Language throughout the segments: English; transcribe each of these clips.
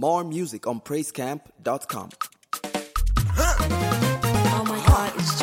More music on praisecamp.com. Oh my God, it's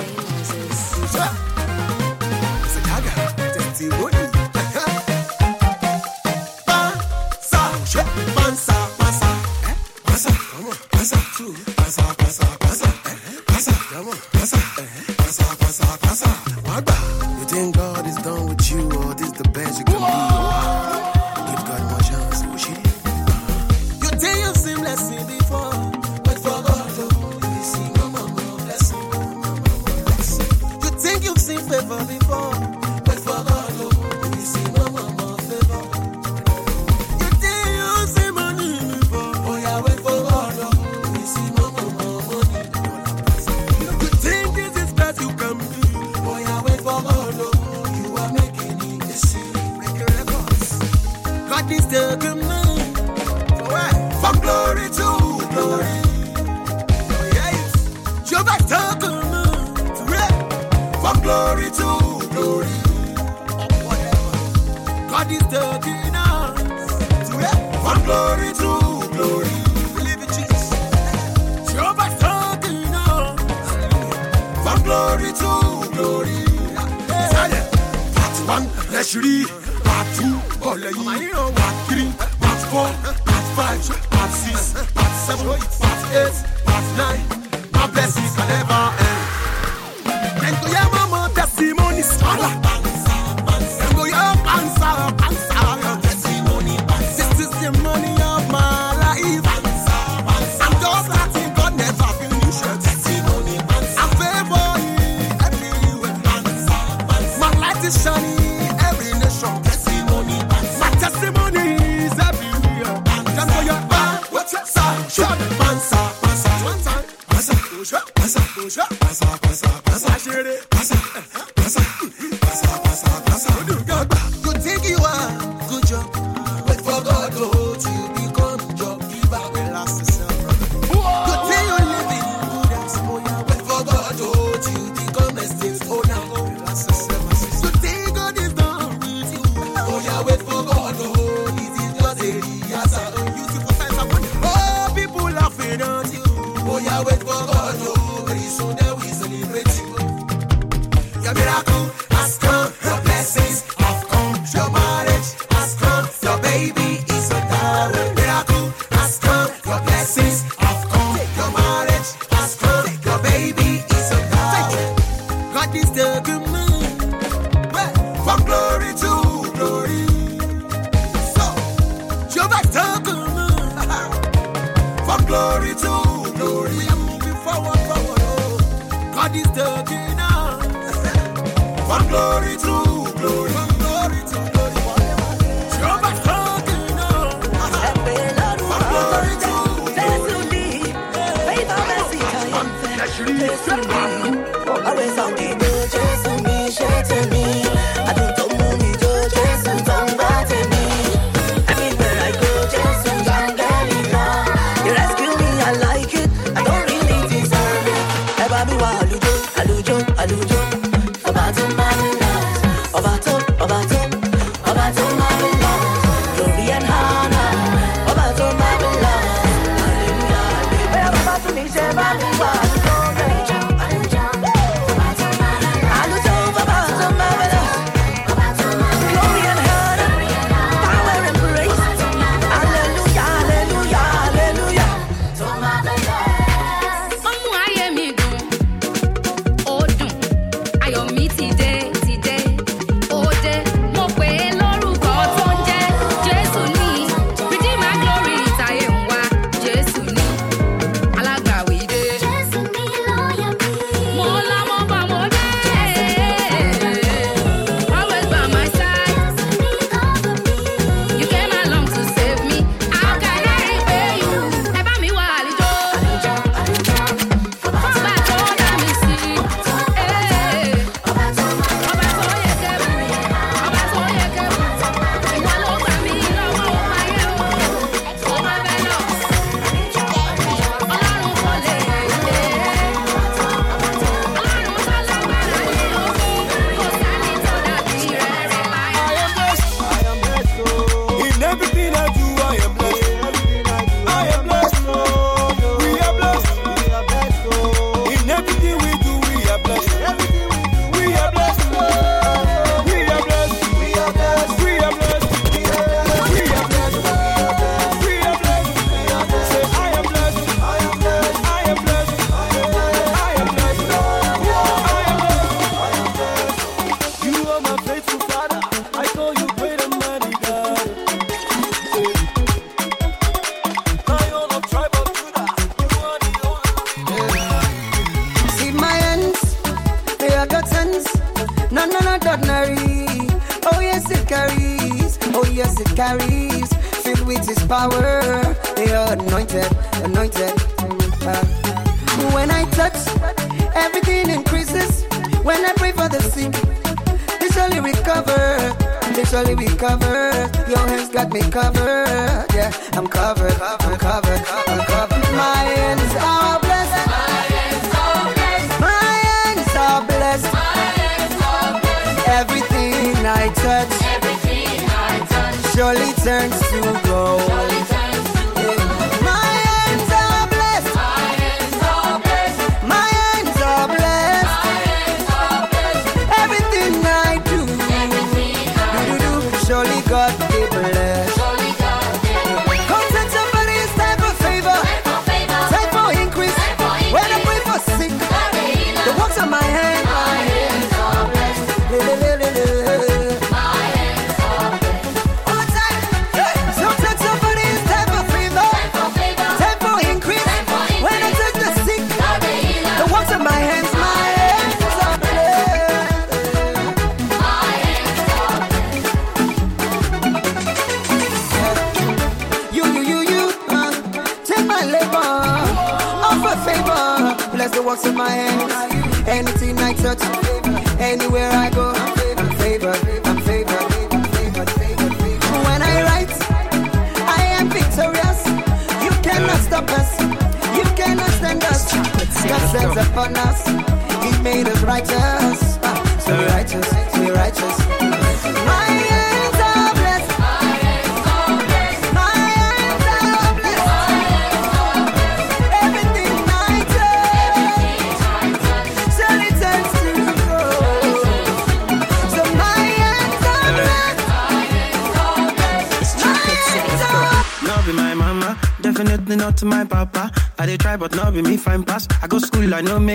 surely God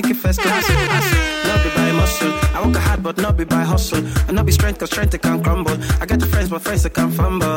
make it first class. Not be by muscle. I work hard, but not be by hustle. I not be strength, cause strength it can crumble. I got the friends, but friends it can fumble.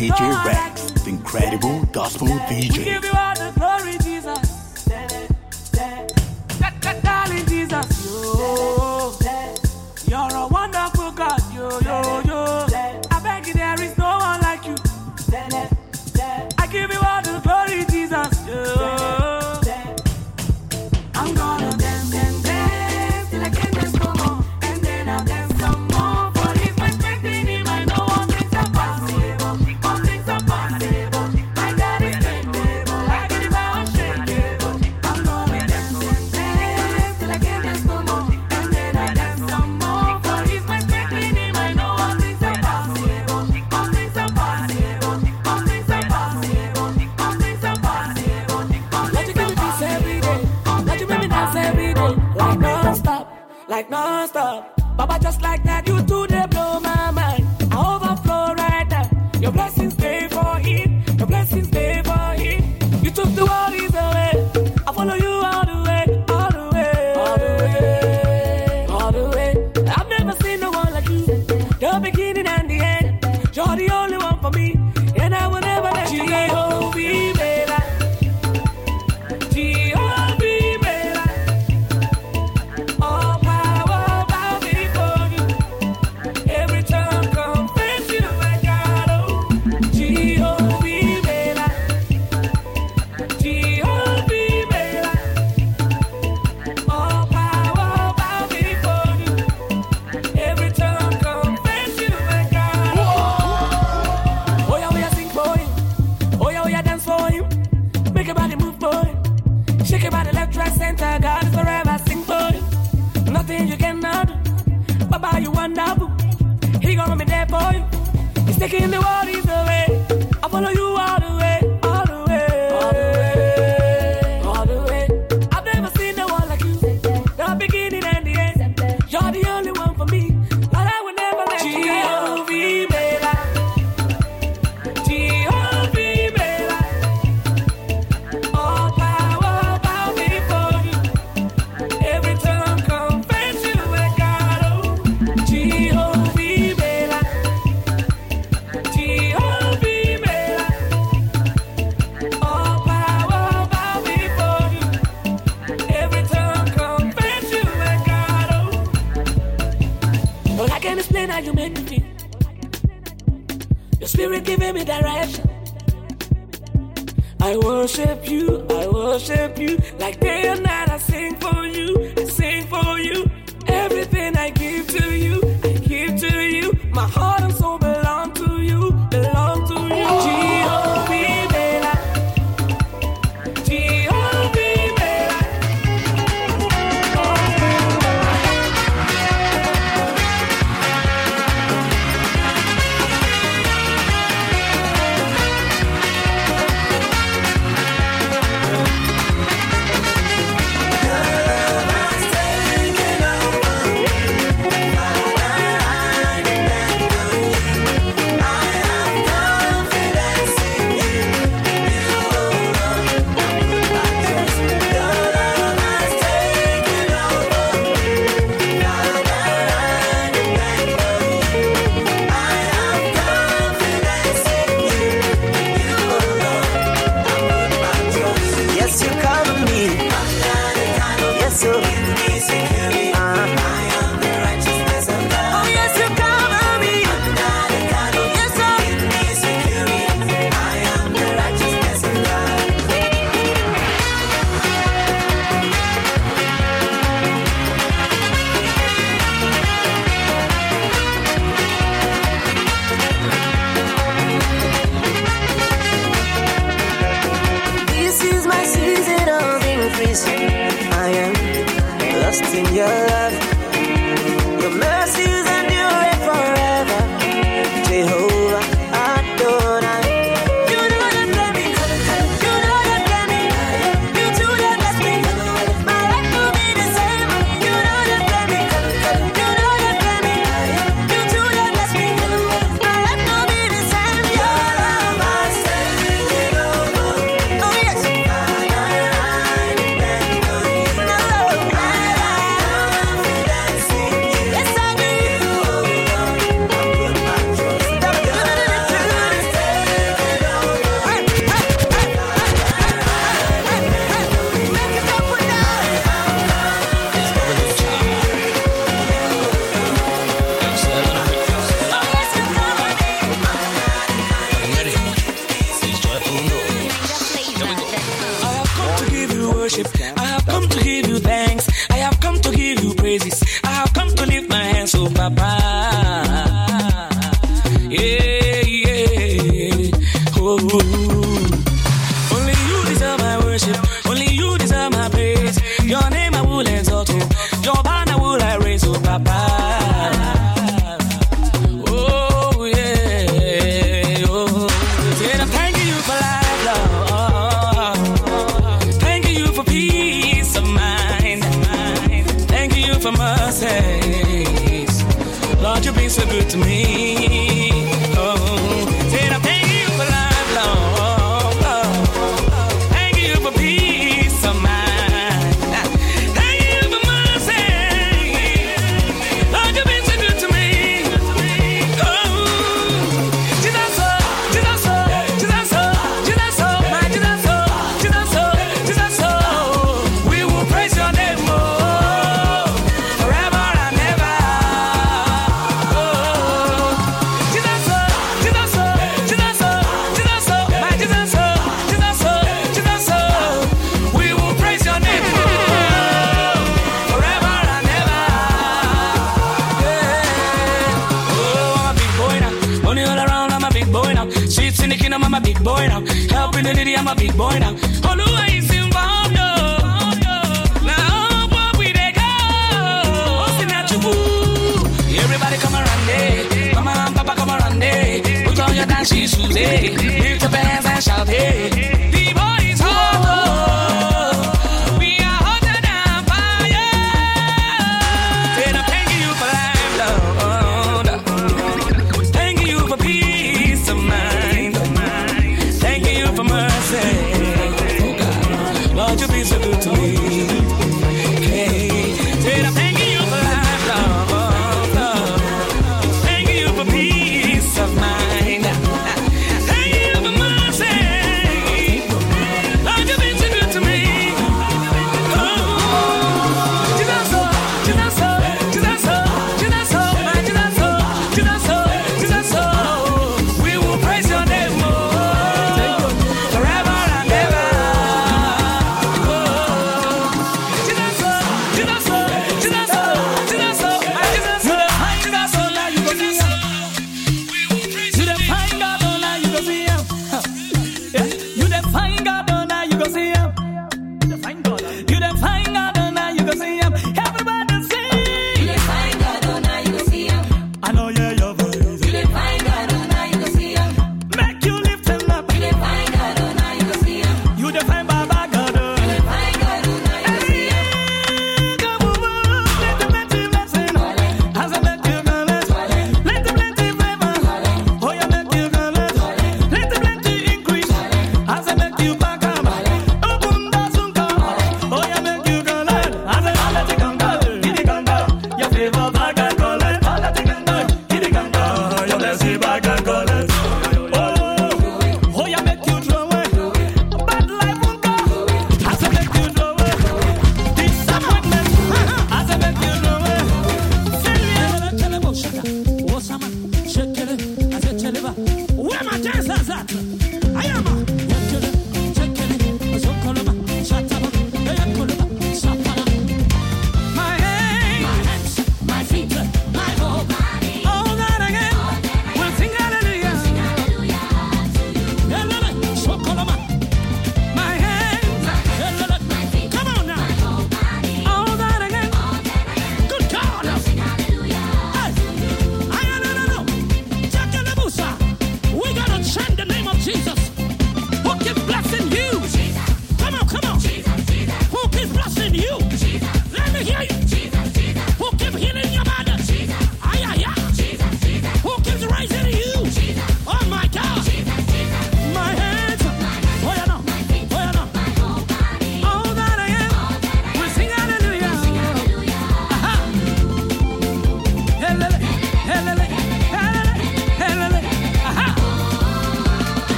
DJ Rex, the incredible gospel DJ. Oh. Oh, oh, Everybody come around there. Mama and papa come around there. Put on your dance shoes. Eh. Lift your and shout, hey.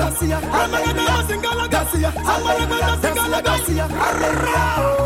Garcia, Garcia, Garcia, Garcia, I'm Garcia, Garcia, Garcia, Garcia, Garcia, Garcia,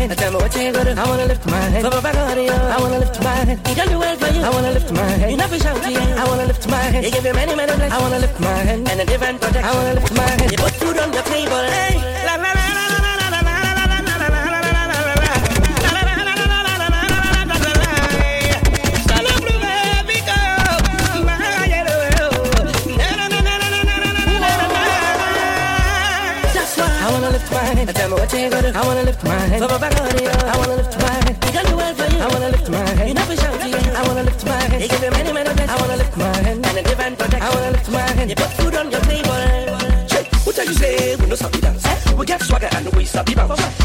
head. Tell me what you ain't gonna do. I wanna lift my head. From my back of you, I wanna lift my head. You don't do well for you. I wanna lift my head. You never shout to you. I wanna lift my head. You give you many, many blessings. I wanna lift my head. And a different project. I wanna lift my head. You put food on the table. Hey, la la la. mind. Tell me what you gonna. I wanna lift my head. Baba Bagoria. I wanna lift my head. You got the world for you. I wanna lift my head. You never shout to you. I wanna lift my head. He give you many men of I wanna lift my head. And give and protect. I wanna lift my head. You put food on your table. Check. What are you say? We no stop dance. Eh? We get swagger and we stop the bounce.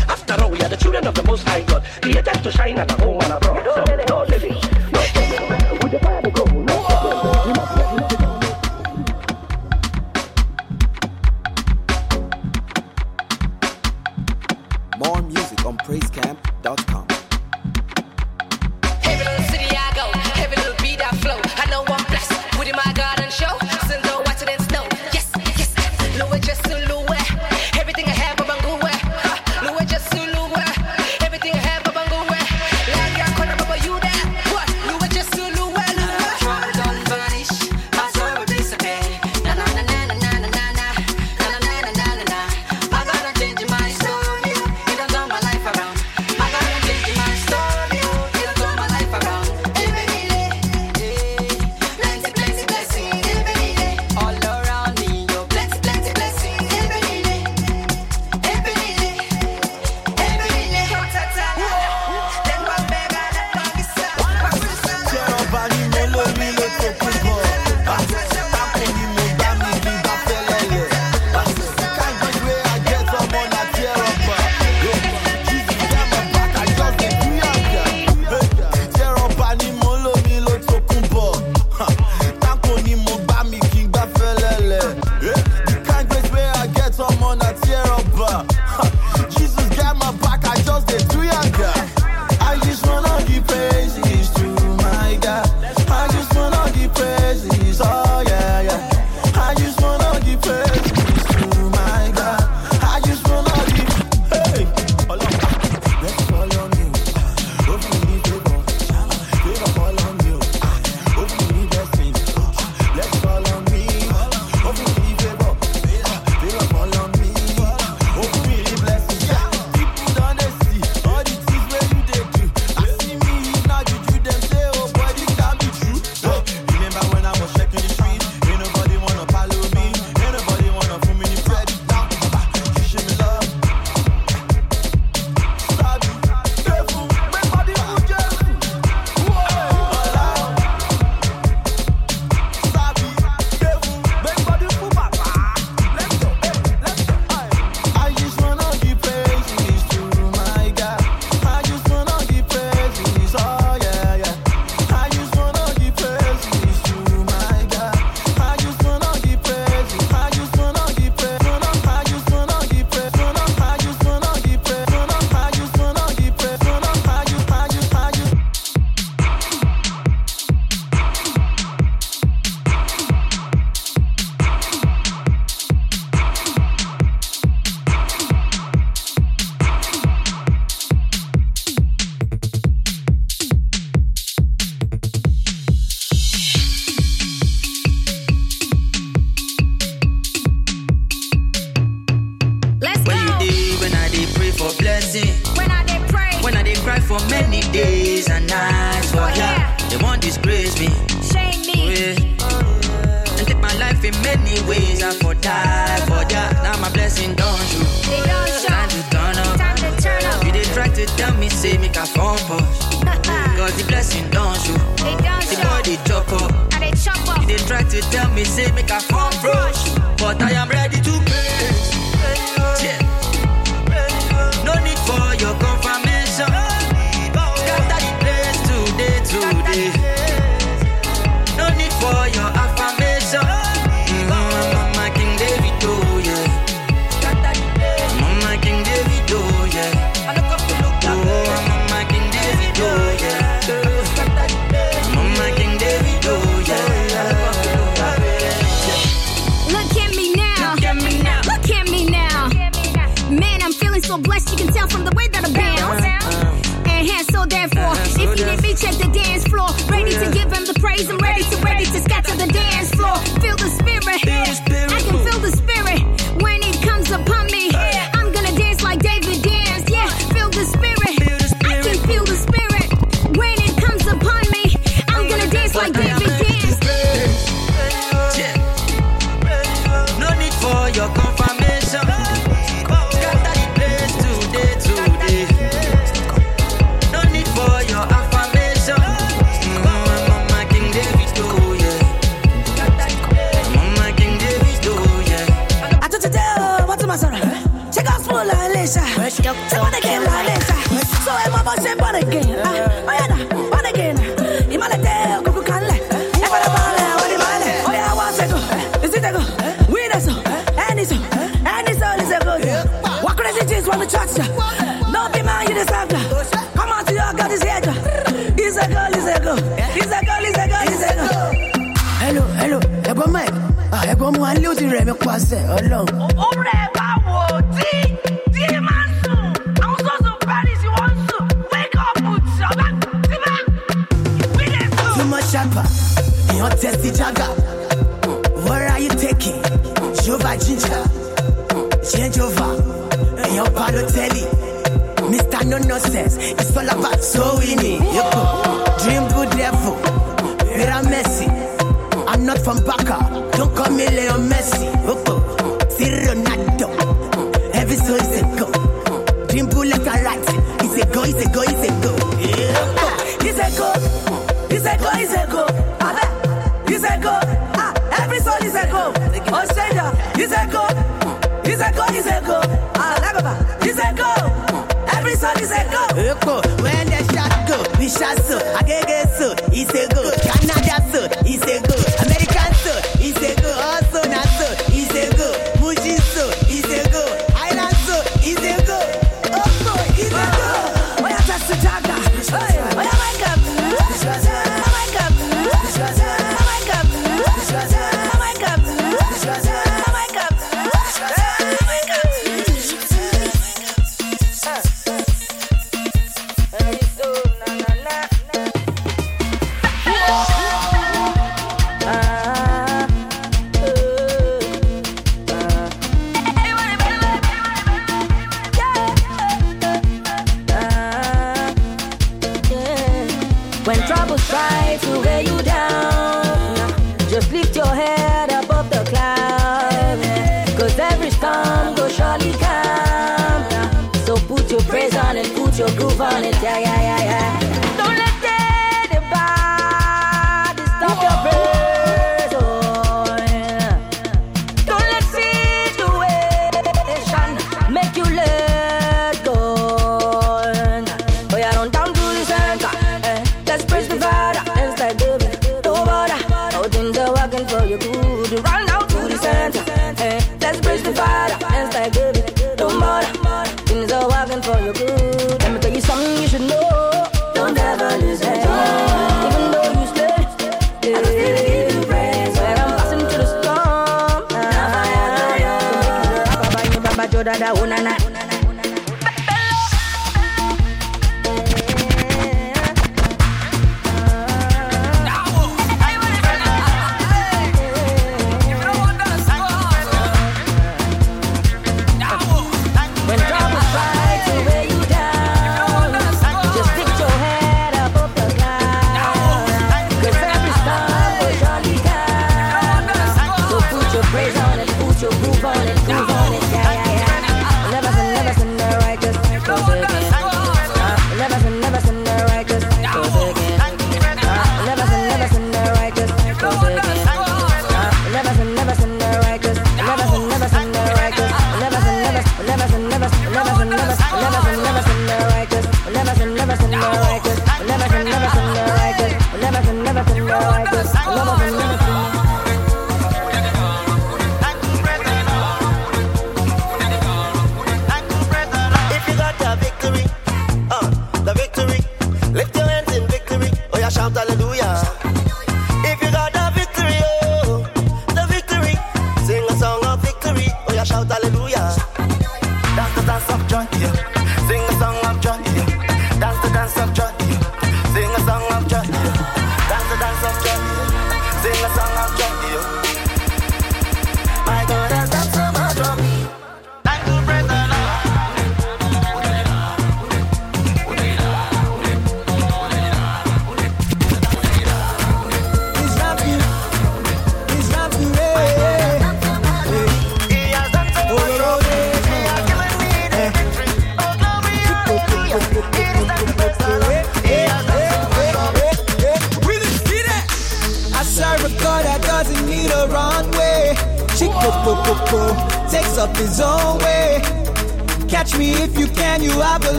cabeza. Se pone aquí en la mesa. Soy mamá, se pone aquí. Mañana, pone aquí. Y maleteo con buscarle. Es para pagarle a animales. Oye, agua seco. Is it go? Weed eso. And eso. And eso is a good. What crazy things want to touch ya? No be man, you deserve that. Come on to your God is here. Is a girl, is a girl. Is a girl, is a girl, is a girl. Hello, hello. Ego Mike. Ah, Ego Mike, lose the rem, you pass it. Ọlọ́run. Ó rẹ̀. saga. Where are you taking? Jova Ginger, Jejova, your Balotelli. Mr. No Nonsense, it's all about so winning. Dream good devil, Vera Messi. I'm not from Barca, don't call me Leo Messi. Iseko, go. Iseko, Alagaba, go. every song go. Eko, when the shot go, we shot so, agege so, Iseko, Canada so, go. When troubles try to weigh you down, just lift your head above the clouds. Cause every storm goes surely come.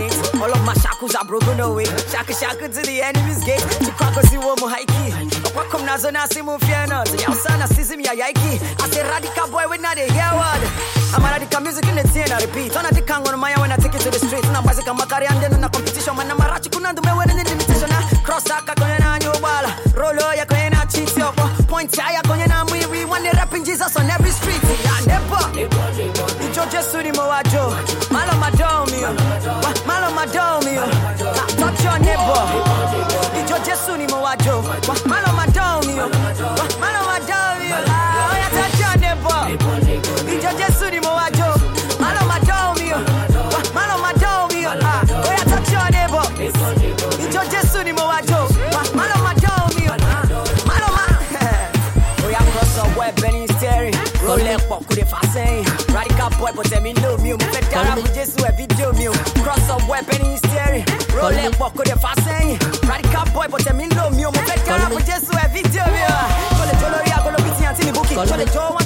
It. All of my shackles are broken away. Shaka shaka to the enemy's gate. Us, you want haiki. Welcome Nazo Nasi Mufiana. To Yausana Sism Yaiki. I say radical boy with not a hear word. I'm a radical music in the tin, I repeat. On a dick on my when I take it to the streets. And I'm Wazika Makari and then on a competition. Man, I'm a Rachikunand, me winning in the limitation. Cross that Kakona, you bala. Rolo, Yakona, cheats your point. I Yakona, we we want the rapping Jesus on every street. Yeah, never. Ijo Jesu ni mowajo. Malo madomio. Malo madomio. Touch your neighbor. Ijo Jesu ni mowajo. Malo madomio. But tell me no me Me fed down with Jesus a video me oh. Cross up web and steering. Roll pop could if I say? Radical boy but tell me no me oh, Me fed down with Jesus a video me Jole jolo ria golo biti anti mi buki Jole jo one two three biti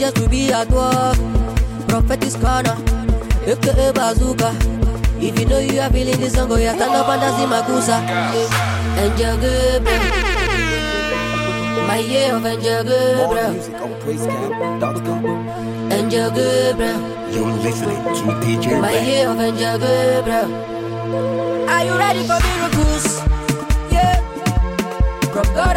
Gabriel, to be at work. Prophet is corner, aka bazooka. If you know you are feeling this song, go yeah, stand up and dance in Makusa. Angel Gabriel, my year of Angel Gabriel. music on praisecamp.com. Angel Gabriel, You're listening to DJ my year of Angel Gabriel. Are you ready for miracles? Yeah. From God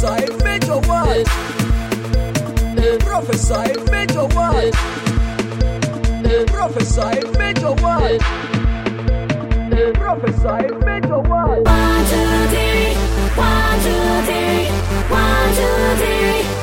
Prophesy, major word. Prophesy, major word. Prophesy, word. Prophesy, word. One, two, three. One, two, three. One, two, three.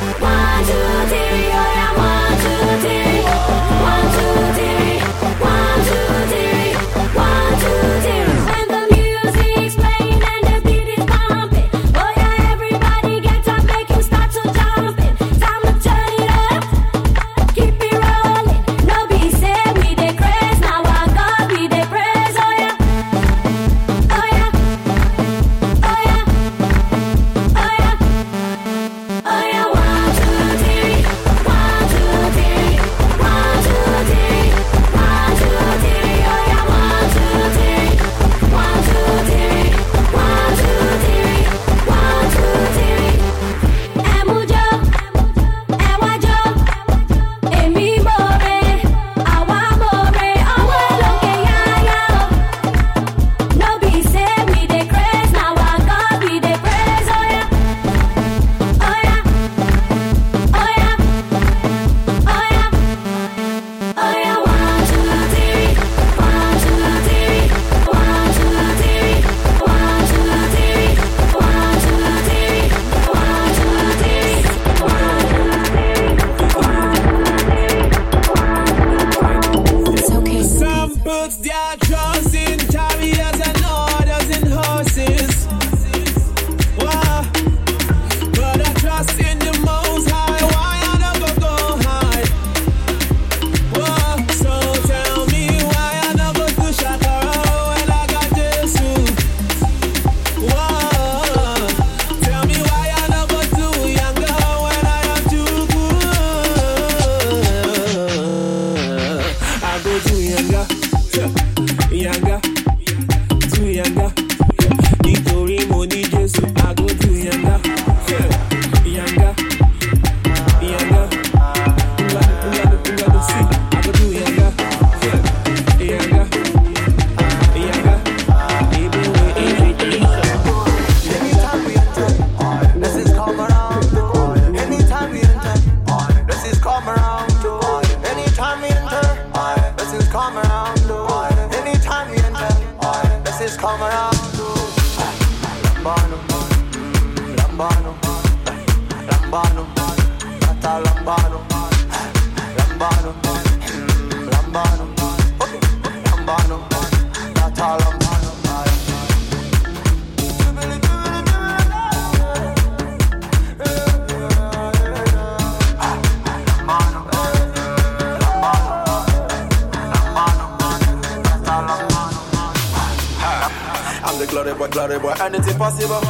I'm the glory boy, glory boy, and it's impossible.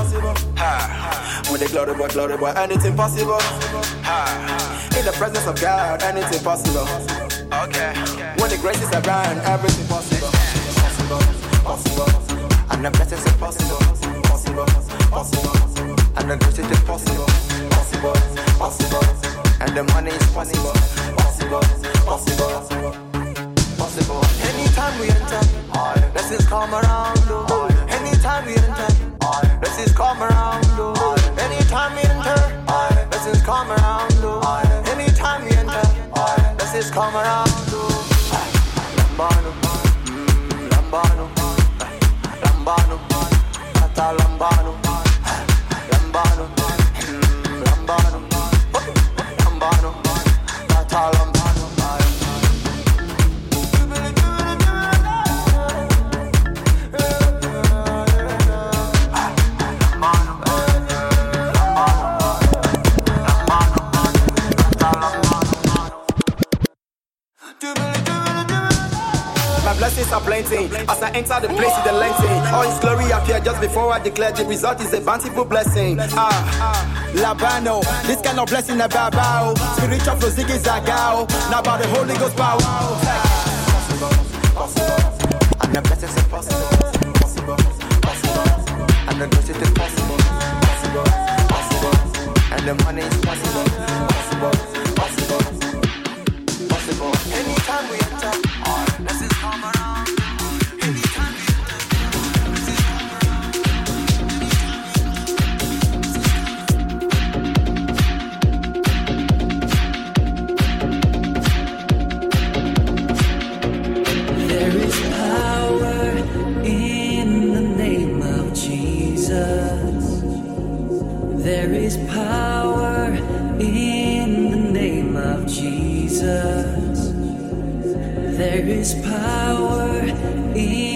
Ha. With the glory boy, glory boy, and it's impossible. Ha. In the presence of God, and it's impossible. Okay. When the grace is around, everything possible. Possible, possible. And the blessings are possible. Possible, possible. And the grace is impossible. Possible, possible. And the money is possible. Possible, possible. Possible. Anytime we enter, blessings come around. Anytime we enter, blessings come around. oh. Anytime we enter, blessings come around. oh. Anytime we enter, blessings come around. Lambano, mm, Lambano, Lambano, Tata Lambano, Lambano, mm, Lambano, Lambano, Tata Lambano. As I enter the place, the lengthy. All His glory appear just before I declare the result is a bountiful blessing. Ah, Labano, this kind of blessing never bow. Spiritual flow ziggy zagao. Now about the Holy Ghost power. And the blessings are possible. And the grace is possible, possible, possible. And the money is possible, possible, Jesus. There is power in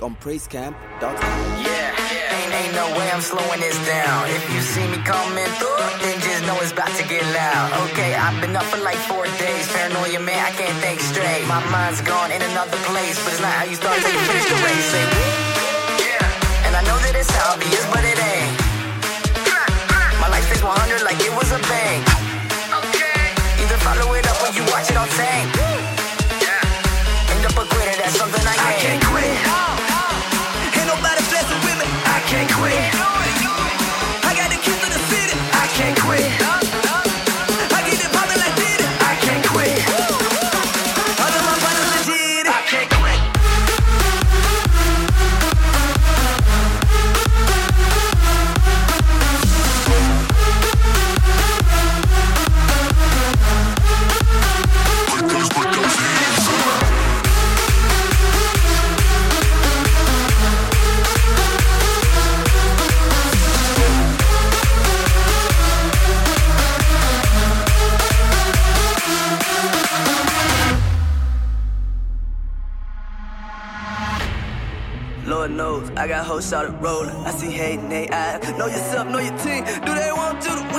music on praisecamp.com. Yeah, ain't, ain't no way I'm slowing this down. If you see me coming through, then just know it's about to get loud. Okay, I've been up for like four days. Paranoia, man, I can't think straight. My mind's gone in another place, but it's not how you start till you finish the race. Say, yeah, and I know that it's obvious, but it ain't. My life is 100 like it was a bank. Either follow it up or you watch it on tank. End up a quitter, that's something I. I can't quit. Quit. I got hoes started rolling. I see hate in they eyes. Know yourself, know your team. Do they want you to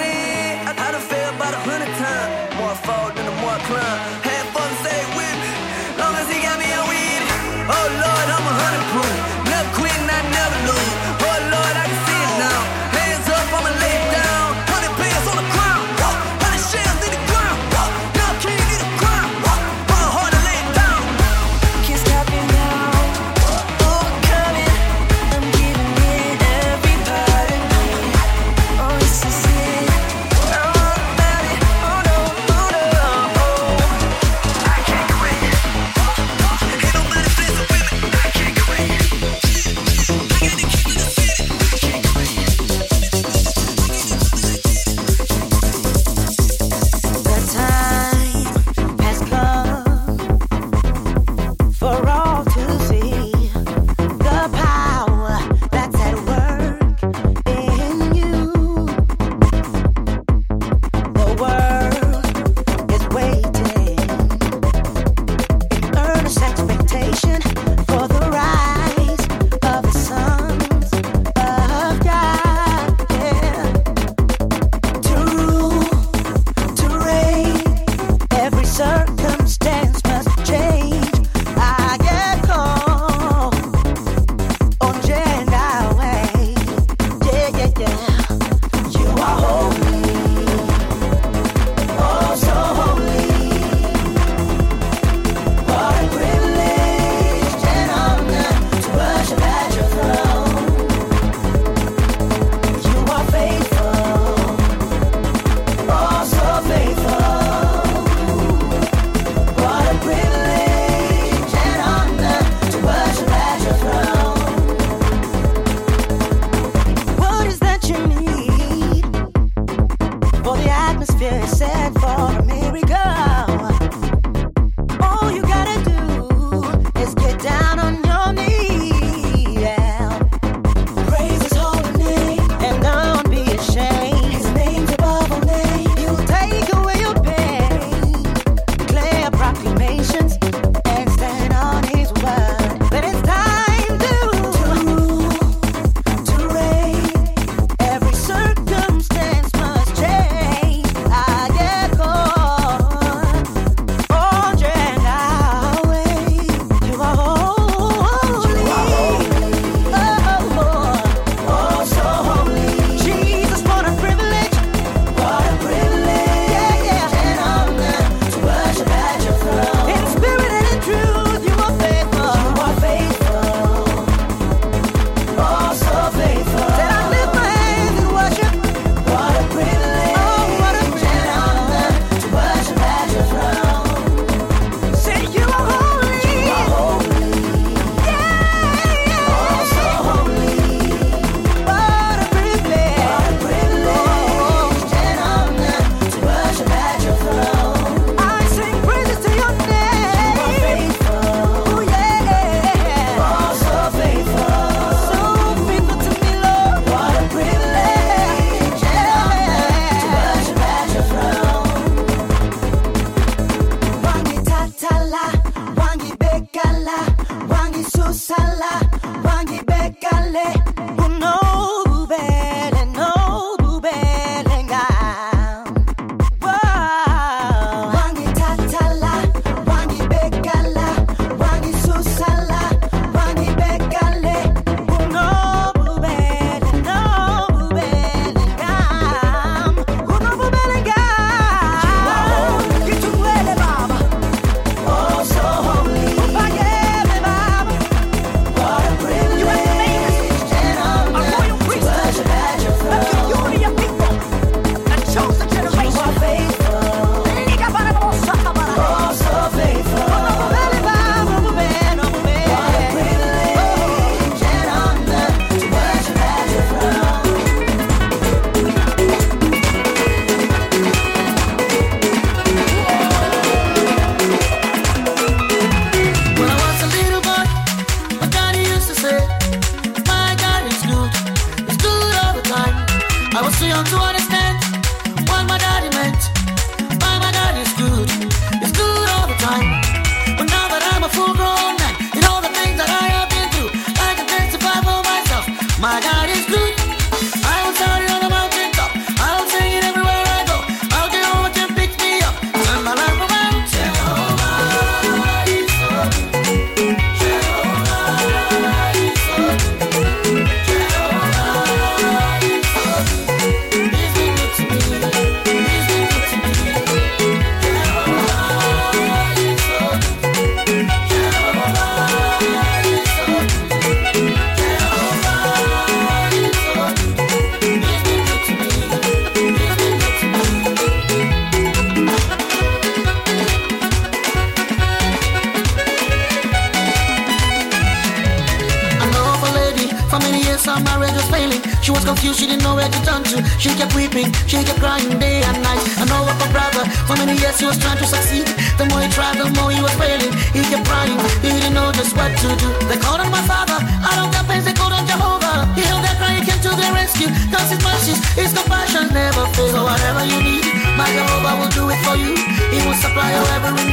She kept weeping, she kept crying day and night. I know of a brother, for many years he was trying to succeed. The more he tried, the more he was failing. He kept crying, he didn't know just what to do. They called on my father, I don't pains, they called on Jehovah. He heard their cry, he came to their rescue. Cause his mercy, his compassion never fails. So whatever you need, my Jehovah will do it for you. He will supply your every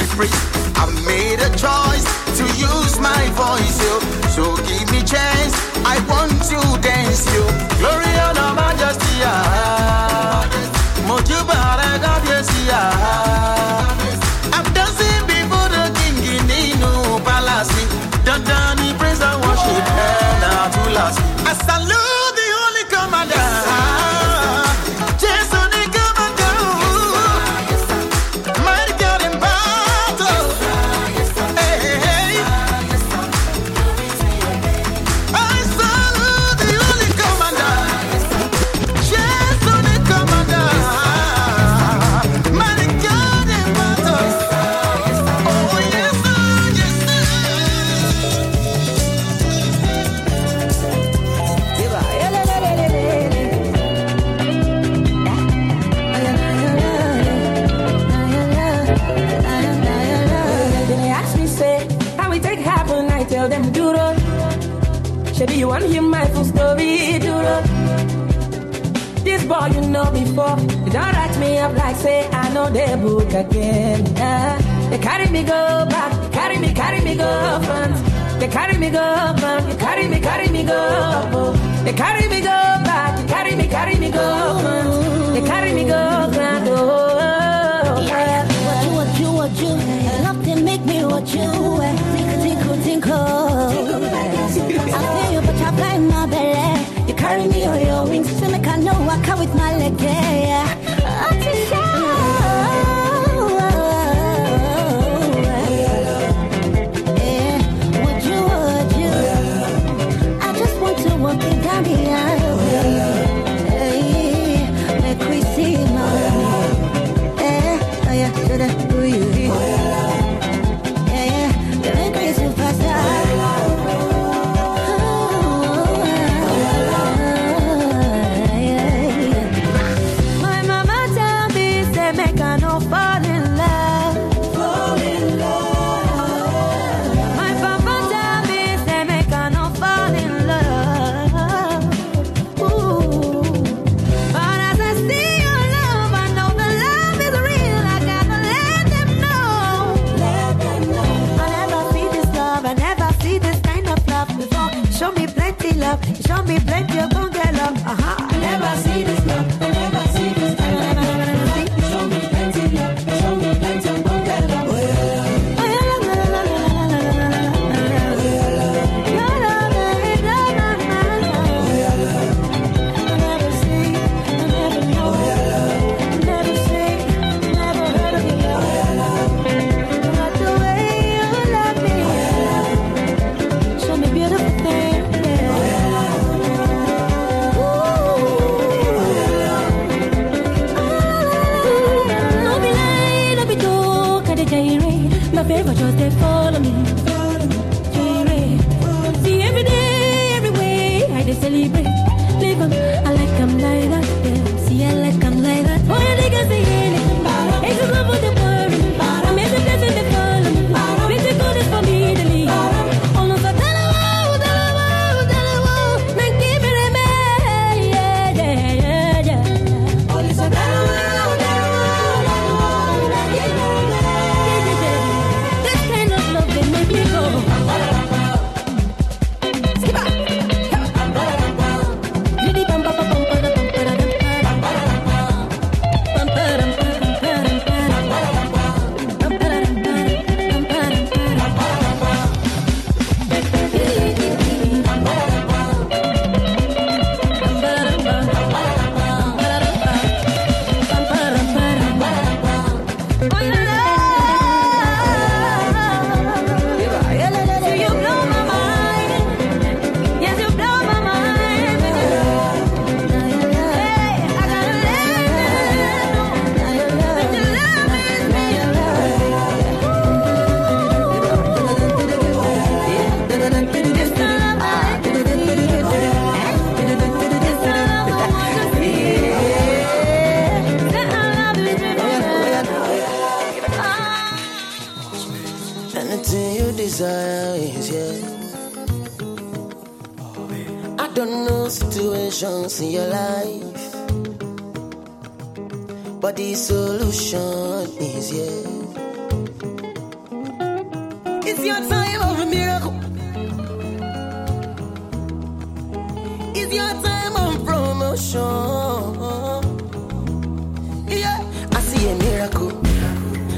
my praise. I made a choice to use my voice, yo. So give me chance. I want to dance, yo. Glory our majesty, ah. I'm dancing before the king in the new palace. The Danny Prince, I worship, and now to last. I salute. go up, you carry me, carry me go. You carry me go back, you carry me, carry me go. You carry me Show me plenty of in your life. But the solution is yeah. It's your time of a miracle. It's your time of promotion. Yeah, I see a miracle.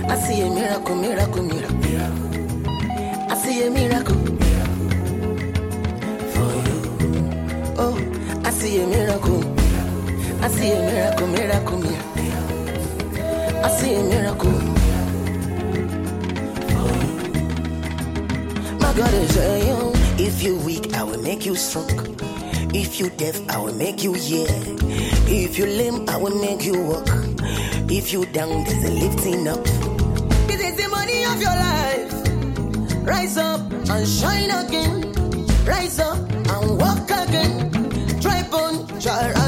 I see a miracle, miracle, miracle. see a miracle, miracle, miracle. I see a miracle. My God is real. If you weak, I will make you strong. If you deaf, I will make you hear. If you lame, I will make you walk. If you down, there's a lifting up. This is the money of your life. Rise up and shine again. Rise up and walk again. Try on, try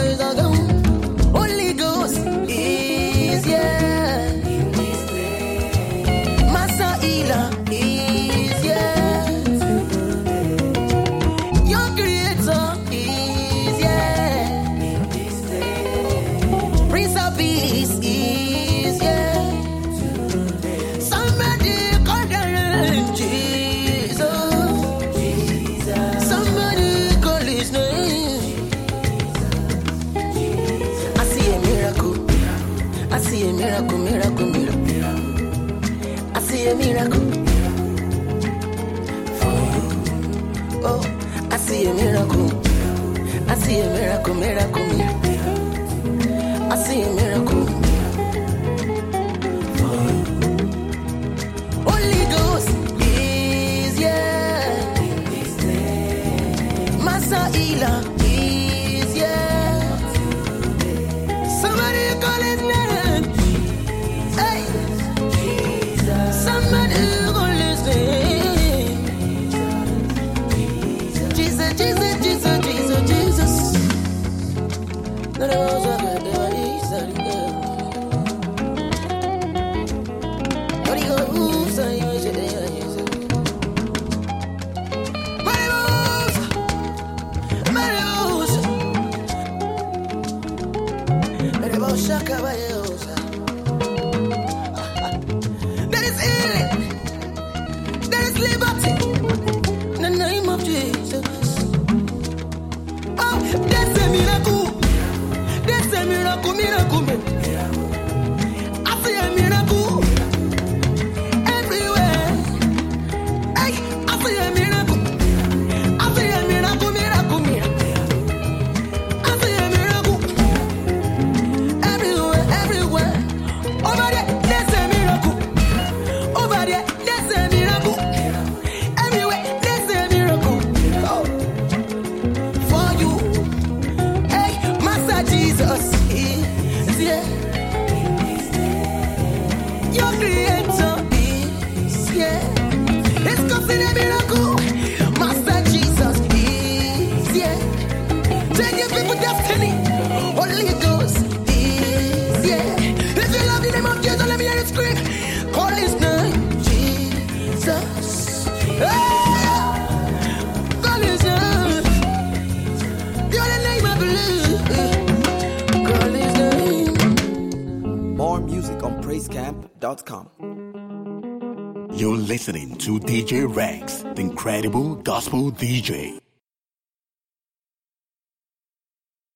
You're listening to DJ Rex, the incredible gospel DJ.